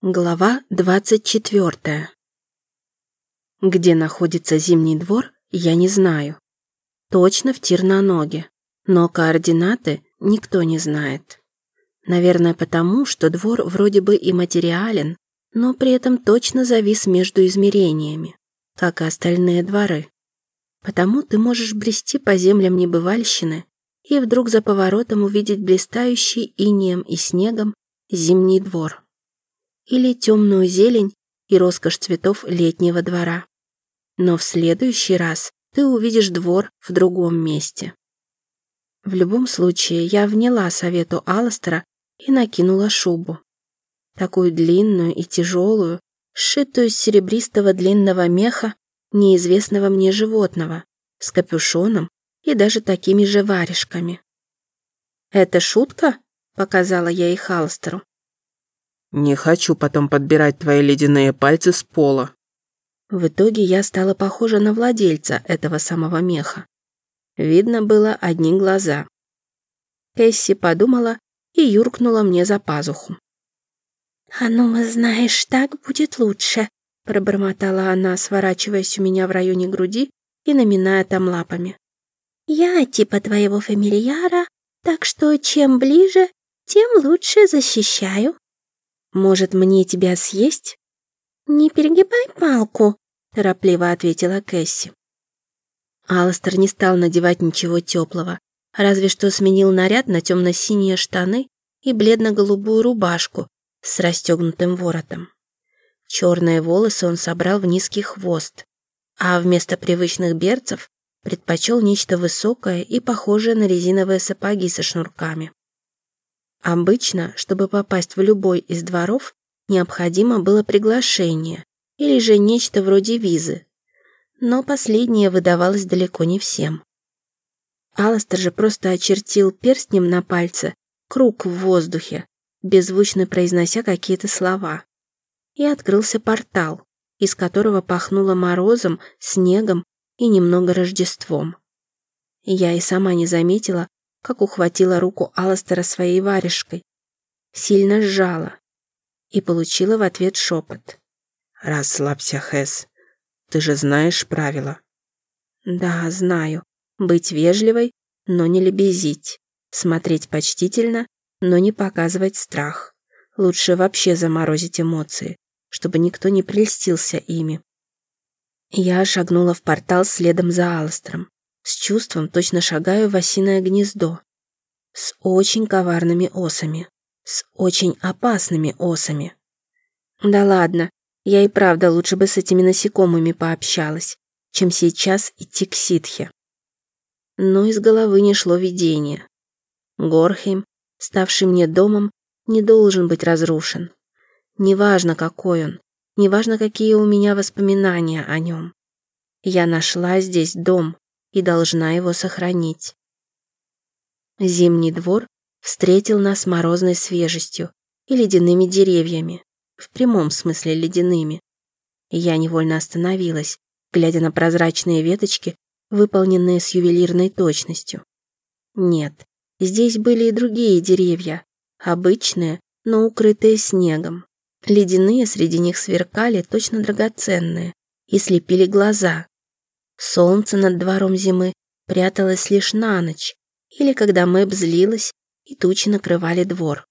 Глава двадцать четвертая. Где находится Зимний двор, я не знаю. Точно в Тирноноге, но координаты никто не знает. Наверное, потому, что двор вроде бы и материален, но при этом точно завис между измерениями, как и остальные дворы. Потому ты можешь брести по землям небывальщины и вдруг за поворотом увидеть блистающий инеем и снегом Зимний двор или темную зелень и роскошь цветов летнего двора. Но в следующий раз ты увидишь двор в другом месте. В любом случае, я вняла совету Алластера и накинула шубу. Такую длинную и тяжелую, сшитую из серебристого длинного меха неизвестного мне животного, с капюшоном и даже такими же варежками. «Это шутка?» — показала я их Алластеру. Не хочу потом подбирать твои ледяные пальцы с пола. В итоге я стала похожа на владельца этого самого меха. Видно было одни глаза. Кэсси подумала и юркнула мне за пазуху. «А ну, знаешь, так будет лучше», — пробормотала она, сворачиваясь у меня в районе груди и наминая там лапами. «Я типа твоего фамильяра, так что чем ближе, тем лучше защищаю». Может, мне тебя съесть?» «Не перегибай палку», — торопливо ответила Кэсси. Алластер не стал надевать ничего теплого, разве что сменил наряд на темно-синие штаны и бледно-голубую рубашку с расстегнутым воротом. Черные волосы он собрал в низкий хвост, а вместо привычных берцев предпочел нечто высокое и похожее на резиновые сапоги со шнурками. Обычно, чтобы попасть в любой из дворов, необходимо было приглашение или же нечто вроде визы. Но последнее выдавалось далеко не всем. Алластер же просто очертил перстнем на пальце круг в воздухе, беззвучно произнося какие-то слова. И открылся портал, из которого пахнуло морозом, снегом и немного Рождеством. Я и сама не заметила, как ухватила руку Алластера своей варежкой, сильно сжала и получила в ответ шепот. «Расслабься, Хэс. Ты же знаешь правила». «Да, знаю. Быть вежливой, но не лебезить. Смотреть почтительно, но не показывать страх. Лучше вообще заморозить эмоции, чтобы никто не прельстился ими». Я шагнула в портал следом за Алластером. С чувством точно шагаю в осиное гнездо. С очень коварными осами. С очень опасными осами. Да ладно, я и правда лучше бы с этими насекомыми пообщалась, чем сейчас идти к ситхе. Но из головы не шло видение. Горхейм, ставший мне домом, не должен быть разрушен. Неважно, какой он, неважно, какие у меня воспоминания о нем. Я нашла здесь дом, и должна его сохранить. Зимний двор встретил нас морозной свежестью и ледяными деревьями, в прямом смысле ледяными. Я невольно остановилась, глядя на прозрачные веточки, выполненные с ювелирной точностью. Нет, здесь были и другие деревья, обычные, но укрытые снегом. Ледяные среди них сверкали точно драгоценные и слепили глаза, Солнце над двором зимы пряталось лишь на ночь, или когда Мэб злилась, и тучи накрывали двор.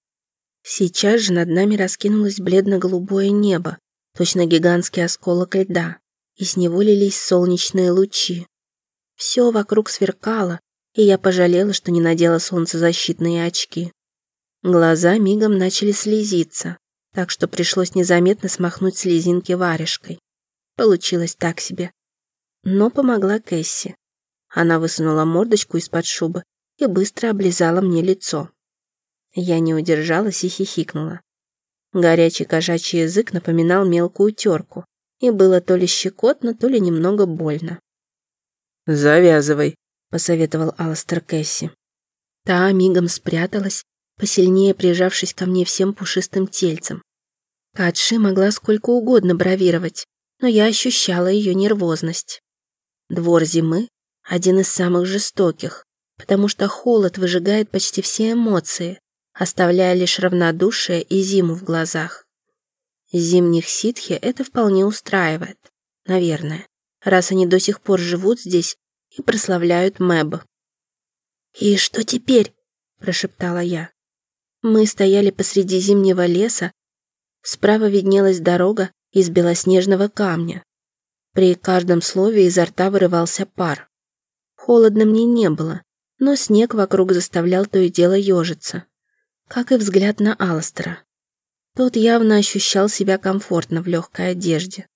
Сейчас же над нами раскинулось бледно-голубое небо, точно гигантский осколок льда, и с него лились солнечные лучи. Все вокруг сверкало, и я пожалела, что не надела солнцезащитные очки. Глаза мигом начали слезиться, так что пришлось незаметно смахнуть слезинки варежкой. Получилось так себе. Но помогла Кэсси. Она высунула мордочку из-под шубы и быстро облизала мне лицо. Я не удержалась и хихикнула. Горячий кошачий язык напоминал мелкую терку, и было то ли щекотно, то ли немного больно. «Завязывай», — посоветовал Аластер Кэсси. Та мигом спряталась, посильнее прижавшись ко мне всем пушистым тельцем. Катши могла сколько угодно бравировать, но я ощущала ее нервозность. Двор зимы – один из самых жестоких, потому что холод выжигает почти все эмоции, оставляя лишь равнодушие и зиму в глазах. Зимних ситхи это вполне устраивает. Наверное, раз они до сих пор живут здесь и прославляют Мэб. «И что теперь?» – прошептала я. Мы стояли посреди зимнего леса. Справа виднелась дорога из белоснежного камня. При каждом слове изо рта вырывался пар. Холодно мне не было, но снег вокруг заставлял то и дело ежиться. Как и взгляд на Алластера. Тот явно ощущал себя комфортно в легкой одежде.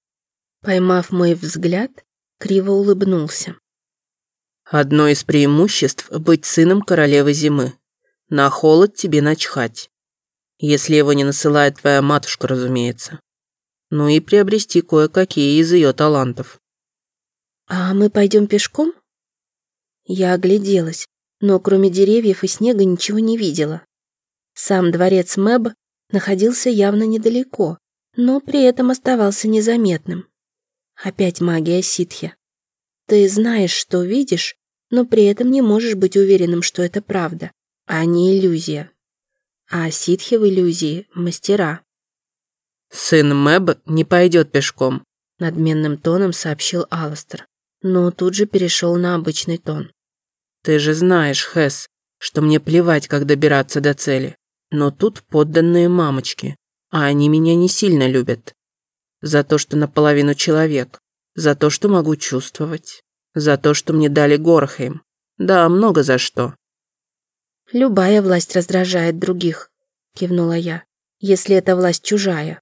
Поймав мой взгляд, криво улыбнулся. «Одно из преимуществ — быть сыном королевы зимы. На холод тебе начхать. Если его не насылает твоя матушка, разумеется. Ну и приобрести кое-какие из ее талантов». «А мы пойдем пешком?» Я огляделась, но кроме деревьев и снега ничего не видела. Сам дворец Мэб находился явно недалеко, но при этом оставался незаметным. Опять магия ситхи. Ты знаешь, что видишь, но при этом не можешь быть уверенным, что это правда, а не иллюзия. А ситхи в иллюзии – мастера. «Сын Мэб не пойдет пешком», – надменным тоном сообщил Алластер, но тут же перешел на обычный тон. «Ты же знаешь, Хэс, что мне плевать, как добираться до цели. Но тут подданные мамочки, а они меня не сильно любят. За то, что наполовину человек, за то, что могу чувствовать, за то, что мне дали Горхейм. Да, много за что. «Любая власть раздражает других», — кивнула я, «если эта власть чужая.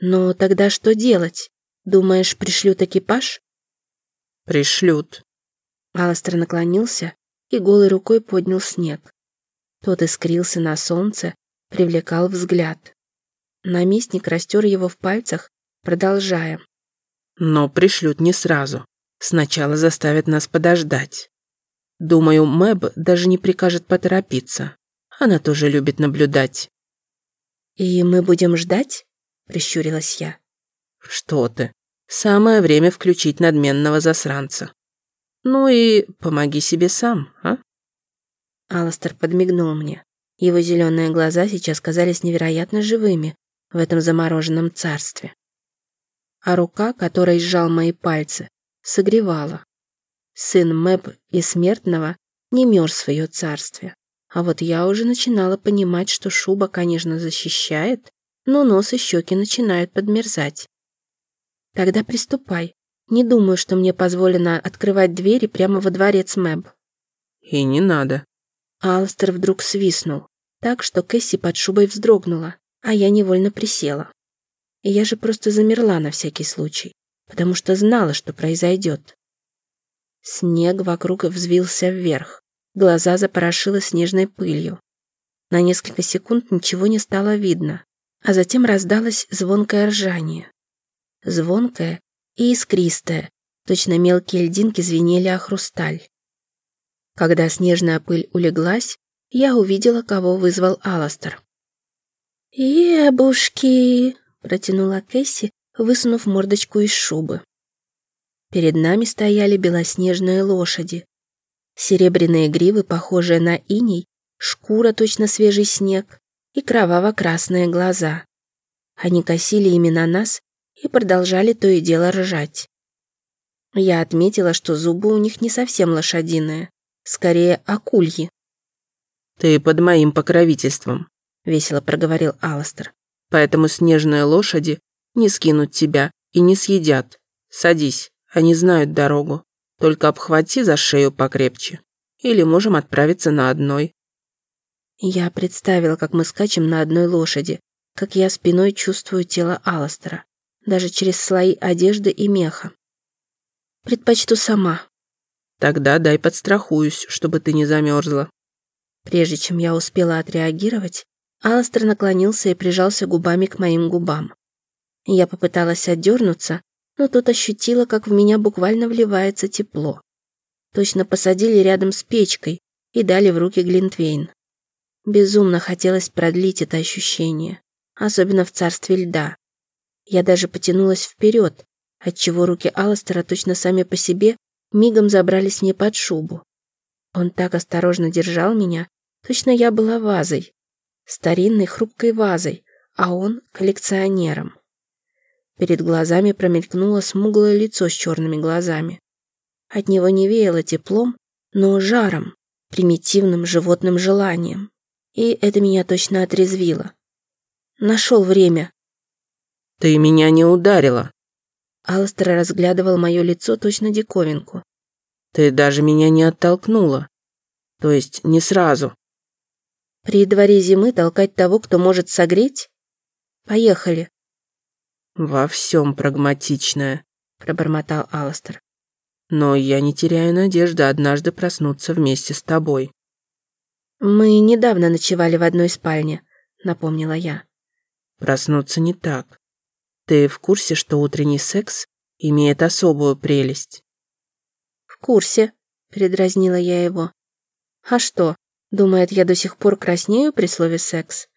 Но тогда что делать? Думаешь, пришлют экипаж?» «Пришлют». Аластер наклонился и голой рукой поднял снег. Тот искрился на солнце, привлекал взгляд. Наместник растер его в пальцах, продолжая. «Но пришлют не сразу. Сначала заставят нас подождать. Думаю, Мэб даже не прикажет поторопиться. Она тоже любит наблюдать». «И мы будем ждать?» — прищурилась я. «Что ты? Самое время включить надменного засранца. Ну и помоги себе сам, а?» Аластер подмигнул мне. Его зеленые глаза сейчас казались невероятно живыми в этом замороженном царстве. А рука, которой сжал мои пальцы, согревала. Сын Мэп и Смертного не мерз в ее царстве. А вот я уже начинала понимать, что шуба, конечно, защищает, но нос и щеки начинают подмерзать. Тогда приступай. Не думаю, что мне позволено открывать двери прямо во дворец Мэб. И не надо. Алстер вдруг свистнул, так что Кэсси под шубой вздрогнула, а я невольно присела. И я же просто замерла на всякий случай, потому что знала, что произойдет. Снег вокруг взвился вверх, глаза запорошило снежной пылью. На несколько секунд ничего не стало видно, а затем раздалось звонкое ржание. Звонкое и искристое, точно мелкие льдинки звенели о хрусталь. Когда снежная пыль улеглась, я увидела, кого вызвал Аластер. «Ебушки!» — протянула Кэсси, высунув мордочку из шубы. Перед нами стояли белоснежные лошади. Серебряные гривы, похожие на иней, шкура, точно свежий снег, и кроваво-красные глаза. Они косили именно нас и продолжали то и дело ржать. Я отметила, что зубы у них не совсем лошадиные, скорее акульи. «Ты под моим покровительством», — весело проговорил Аластер. «Поэтому снежные лошади не скинут тебя и не съедят. Садись, они знают дорогу. Только обхвати за шею покрепче. Или можем отправиться на одной». Я представила, как мы скачем на одной лошади, как я спиной чувствую тело Аластера, даже через слои одежды и меха. Предпочту сама, Тогда дай подстрахуюсь, чтобы ты не замерзла. Прежде чем я успела отреагировать, Аластер наклонился и прижался губами к моим губам. Я попыталась отдернуться, но тут ощутила, как в меня буквально вливается тепло. Точно посадили рядом с печкой и дали в руки Глинтвейн. Безумно хотелось продлить это ощущение, особенно в царстве льда. Я даже потянулась вперед, отчего руки Аластера точно сами по себе мигом забрались мне под шубу. Он так осторожно держал меня, точно я была вазой, старинной хрупкой вазой, а он коллекционером. Перед глазами промелькнуло смуглое лицо с черными глазами. От него не веяло теплом, но жаром, примитивным животным желанием. И это меня точно отрезвило. Нашел время. «Ты меня не ударила». Алстер разглядывал мое лицо точно диковинку. «Ты даже меня не оттолкнула. То есть не сразу». «При дворе зимы толкать того, кто может согреть? Поехали». «Во всем прагматичная», — пробормотал Алстер. «Но я не теряю надежды однажды проснуться вместе с тобой». «Мы недавно ночевали в одной спальне», — напомнила я. «Проснуться не так. Ты в курсе, что утренний секс имеет особую прелесть?» «В курсе», — передразнила я его. «А что, думает, я до сих пор краснею при слове «секс»?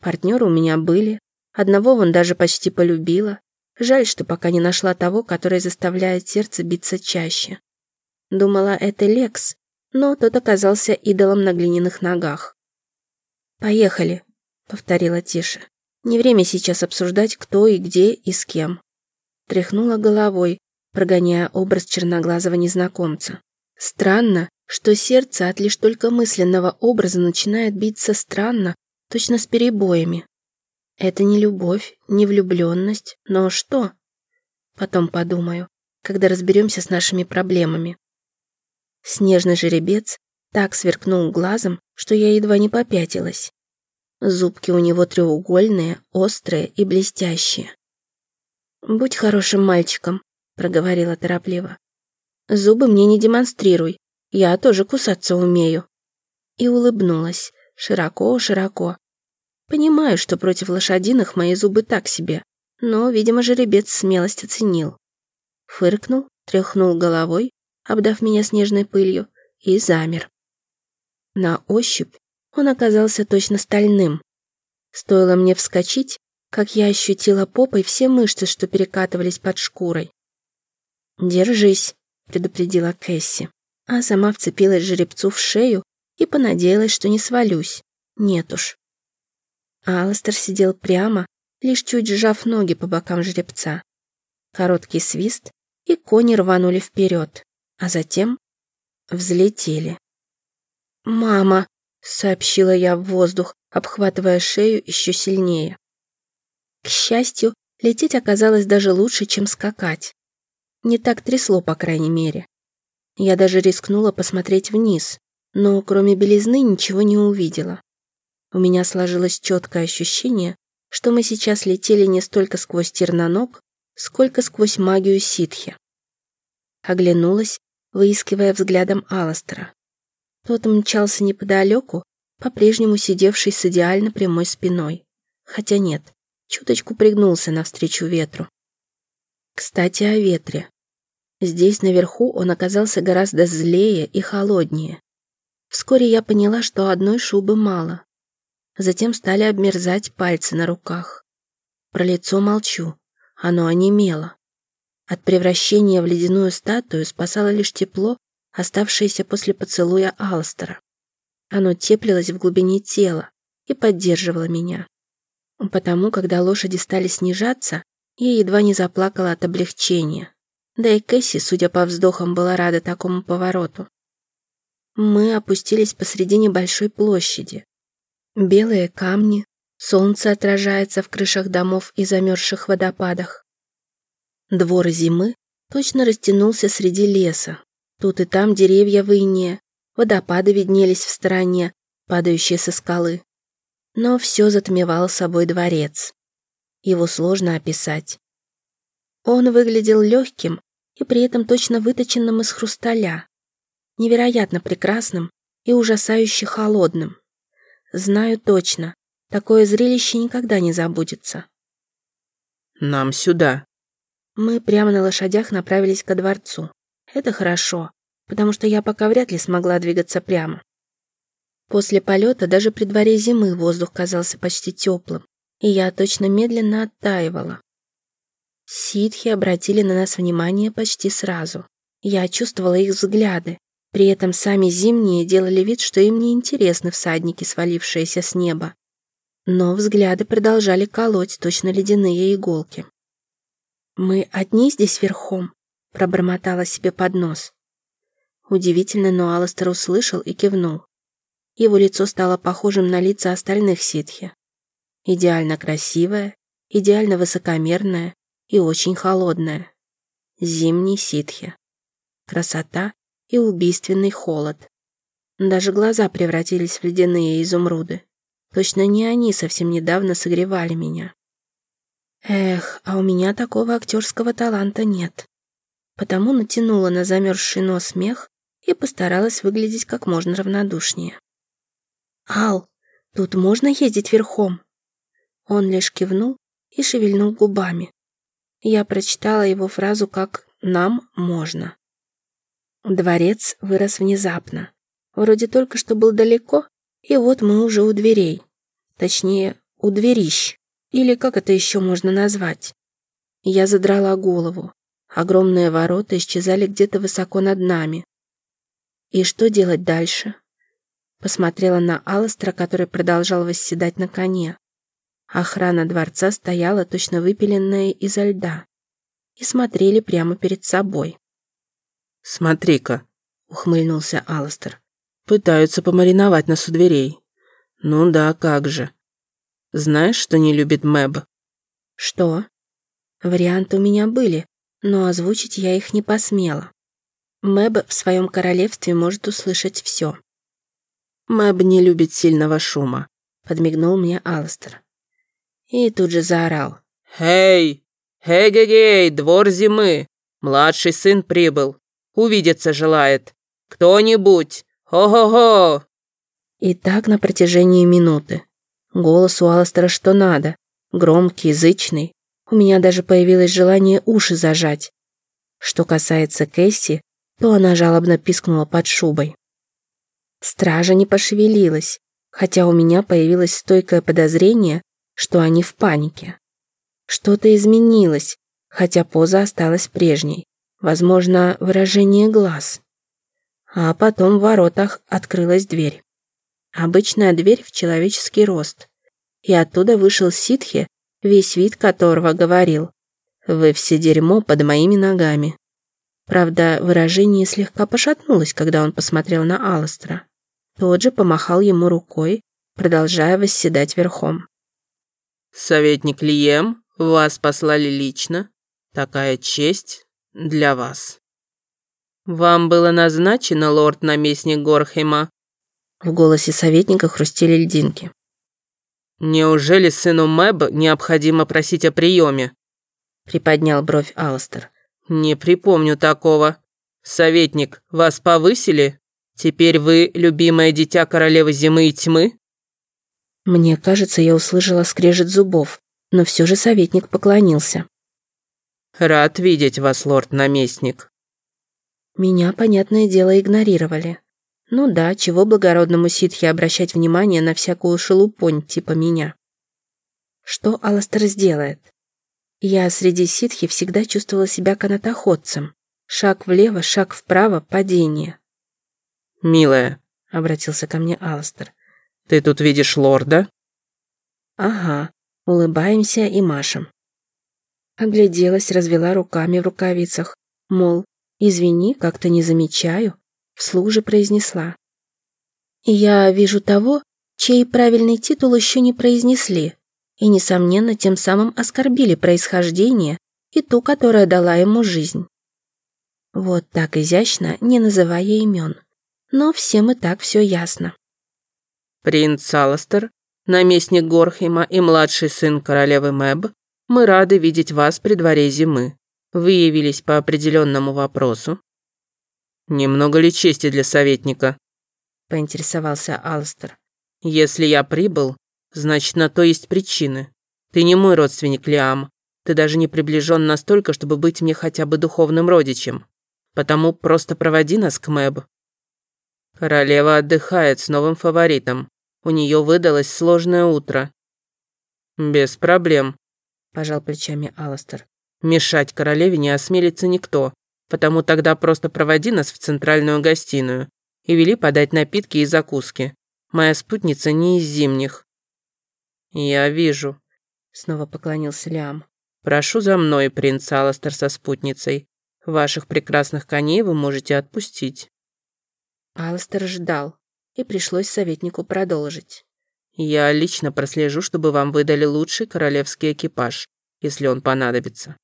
Партнеры у меня были, одного вон даже почти полюбила. Жаль, что пока не нашла того, который заставляет сердце биться чаще. Думала, это Лекс, но тот оказался идолом на глиняных ногах. «Поехали», — повторила тише. «Не время сейчас обсуждать, кто и где и с кем». Тряхнула головой, прогоняя образ черноглазого незнакомца. Странно, что сердце от лишь только мысленного образа начинает биться странно, точно с перебоями. Это не любовь, не влюбленность, но что? Потом подумаю, когда разберемся с нашими проблемами. Снежный жеребец так сверкнул глазом, что я едва не попятилась. Зубки у него треугольные, острые и блестящие. «Будь хорошим мальчиком», — проговорила торопливо. «Зубы мне не демонстрируй, я тоже кусаться умею». И улыбнулась, широко-широко. Понимаю, что против лошадиных мои зубы так себе, но, видимо, жеребец смелость оценил. Фыркнул, тряхнул головой обдав меня снежной пылью, и замер. На ощупь он оказался точно стальным. Стоило мне вскочить, как я ощутила попой все мышцы, что перекатывались под шкурой. «Держись», — предупредила Кэсси, а сама вцепилась жеребцу в шею и понадеялась, что не свалюсь. Нет уж. Алластер сидел прямо, лишь чуть сжав ноги по бокам жеребца. Короткий свист, и кони рванули вперед а затем взлетели. «Мама!» — сообщила я в воздух, обхватывая шею еще сильнее. К счастью, лететь оказалось даже лучше, чем скакать. Не так трясло, по крайней мере. Я даже рискнула посмотреть вниз, но кроме белизны ничего не увидела. У меня сложилось четкое ощущение, что мы сейчас летели не столько сквозь терноног, сколько сквозь магию ситхи. Оглянулась выискивая взглядом Алластера. Тот мчался неподалеку, по-прежнему сидевший с идеально прямой спиной. Хотя нет, чуточку пригнулся навстречу ветру. Кстати, о ветре. Здесь, наверху, он оказался гораздо злее и холоднее. Вскоре я поняла, что одной шубы мало. Затем стали обмерзать пальцы на руках. Про лицо молчу, оно онемело. От превращения в ледяную статую спасало лишь тепло, оставшееся после поцелуя Алстера. Оно теплилось в глубине тела и поддерживало меня. Потому, когда лошади стали снижаться, я едва не заплакала от облегчения. Да и Кэсси, судя по вздохам, была рада такому повороту. Мы опустились посреди небольшой площади. Белые камни, солнце отражается в крышах домов и замерзших водопадах. Двор зимы точно растянулся среди леса. Тут и там деревья в ине, водопады виднелись в стороне, падающие со скалы. Но все затмевал собой дворец. Его сложно описать. Он выглядел легким и при этом точно выточенным из хрусталя, невероятно прекрасным и ужасающе холодным. Знаю точно, такое зрелище никогда не забудется. «Нам сюда», мы прямо на лошадях направились ко дворцу. Это хорошо, потому что я пока вряд ли смогла двигаться прямо. После полета даже при дворе зимы воздух казался почти теплым, и я точно медленно оттаивала. Ситхи обратили на нас внимание почти сразу. Я чувствовала их взгляды. При этом сами зимние делали вид, что им не интересны всадники, свалившиеся с неба. Но взгляды продолжали колоть точно ледяные иголки. Мы одни здесь верхом?» Пробормотала себе под нос. Удивительно, но Алластер услышал и кивнул. Его лицо стало похожим на лица остальных ситхи. Идеально красивое, идеально высокомерное и очень холодное. Зимний ситхи. Красота и убийственный холод. Даже глаза превратились в ледяные изумруды. Точно не они совсем недавно согревали меня. Эх, а у меня такого актерского таланта нет. Потому натянула на замерзший нос смех и постаралась выглядеть как можно равнодушнее. «Ал, тут можно ездить верхом?» Он лишь кивнул и шевельнул губами. Я прочитала его фразу как «нам можно». Дворец вырос внезапно. Вроде только что был далеко, и вот мы уже у дверей. Точнее, у дверищ. Или как это еще можно назвать? Я задрала голову. Огромные ворота исчезали где-то высоко над нами. И что делать дальше? Посмотрела на Алластера, который продолжал восседать на коне. Охрана дворца стояла точно выпиленная изо льда и смотрели прямо перед собой. «Смотри-ка», — ухмыльнулся Алластер. «Пытаются помариновать нас у дверей. Ну да, как же. Знаешь, что не любит Мэб?» «Что?» Варианты у меня были, но озвучить я их не посмела. Мэб в своем королевстве может услышать все. «Мэб не любит сильного шума», — подмигнул мне Алстер. И тут же заорал. «Эй! Эй-гей-гей, двор зимы! Младший сын прибыл. Увидеться желает. Кто-нибудь! Хо-хо-хо!» И так на протяжении минуты. Голос у Алластера что надо. Громкий, язычный. У меня даже появилось желание уши зажать. Что касается Кэсси, то она жалобно пискнула под шубой. Стража не пошевелилась, хотя у меня появилось стойкое подозрение, что они в панике. Что-то изменилось, хотя поза осталась прежней. Возможно, выражение глаз. А потом в воротах открылась дверь. Обычная дверь в человеческий рост. И оттуда вышел ситхи, весь вид которого говорил «Вы все дерьмо под моими ногами». Правда, выражение слегка пошатнулось, когда он посмотрел на Алластера. Тот же помахал ему рукой, продолжая восседать верхом. «Советник Лием, вас послали лично. Такая честь для вас». «Вам было назначено, лорд-наместник Горхема, в голосе советника хрустели льдинки. «Неужели сыну Мэб необходимо просить о приеме?» Приподнял бровь Алстер. «Не припомню такого. Советник, вас повысили? Теперь вы любимое дитя королевы зимы и тьмы?» Мне кажется, я услышала скрежет зубов, но все же советник поклонился. «Рад видеть вас, лорд-наместник». Меня, понятное дело, игнорировали. Ну да, чего благородному ситхе обращать внимание на всякую шелупонь типа меня. Что Аластер сделает? Я среди ситхи всегда чувствовала себя канатоходцем. Шаг влево, шаг вправо, падение. «Милая», — обратился ко мне Аластер, — «ты тут видишь лорда?» «Ага», улыбаемся и машем. Огляделась, развела руками в рукавицах, мол, извини, как-то не замечаю. Вслух же произнесла. «Я вижу того, чей правильный титул еще не произнесли, и, несомненно, тем самым оскорбили происхождение и ту, которая дала ему жизнь. Вот так изящно, не называя имен. Но всем и так все ясно. «Принц Саластер, наместник Горхема и младший сын королевы Мэб, мы рады видеть вас при дворе зимы. Вы явились по определенному вопросу, «Немного ли чести для советника?» — поинтересовался Алстер. «Если я прибыл, значит, на то есть причины. Ты не мой родственник, Лиам. Ты даже не приближен настолько, чтобы быть мне хотя бы духовным родичем. Потому просто проводи нас к Мэб». Королева отдыхает с новым фаворитом. У нее выдалось сложное утро. «Без проблем», – пожал плечами Аластер. «Мешать королеве не осмелится никто потому тогда просто проводи нас в центральную гостиную и вели подать напитки и закуски. Моя спутница не из зимних». «Я вижу», — снова поклонился Лиам. Прошу за мной, принц Аластер со спутницей. Ваших прекрасных коней вы можете отпустить». Аластер ждал, и пришлось советнику продолжить. «Я лично прослежу, чтобы вам выдали лучший королевский экипаж, если он понадобится».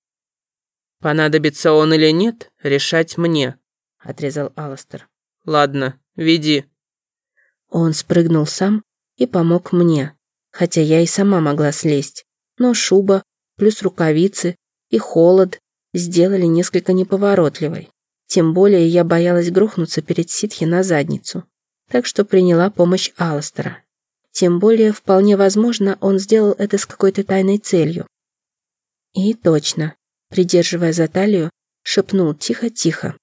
«Понадобится он или нет, решать мне», — отрезал Аластер. «Ладно, веди». Он спрыгнул сам и помог мне, хотя я и сама могла слезть, но шуба, плюс рукавицы и холод сделали несколько неповоротливой. Тем более я боялась грохнуться перед ситхи на задницу, так что приняла помощь Алластера. Тем более, вполне возможно, он сделал это с какой-то тайной целью. И точно, придерживая за талию, шепнул тихо-тихо.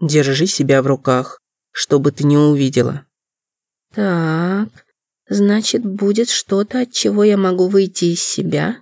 «Держи себя в руках, чтобы ты не увидела». «Так, значит, будет что-то, от чего я могу выйти из себя?»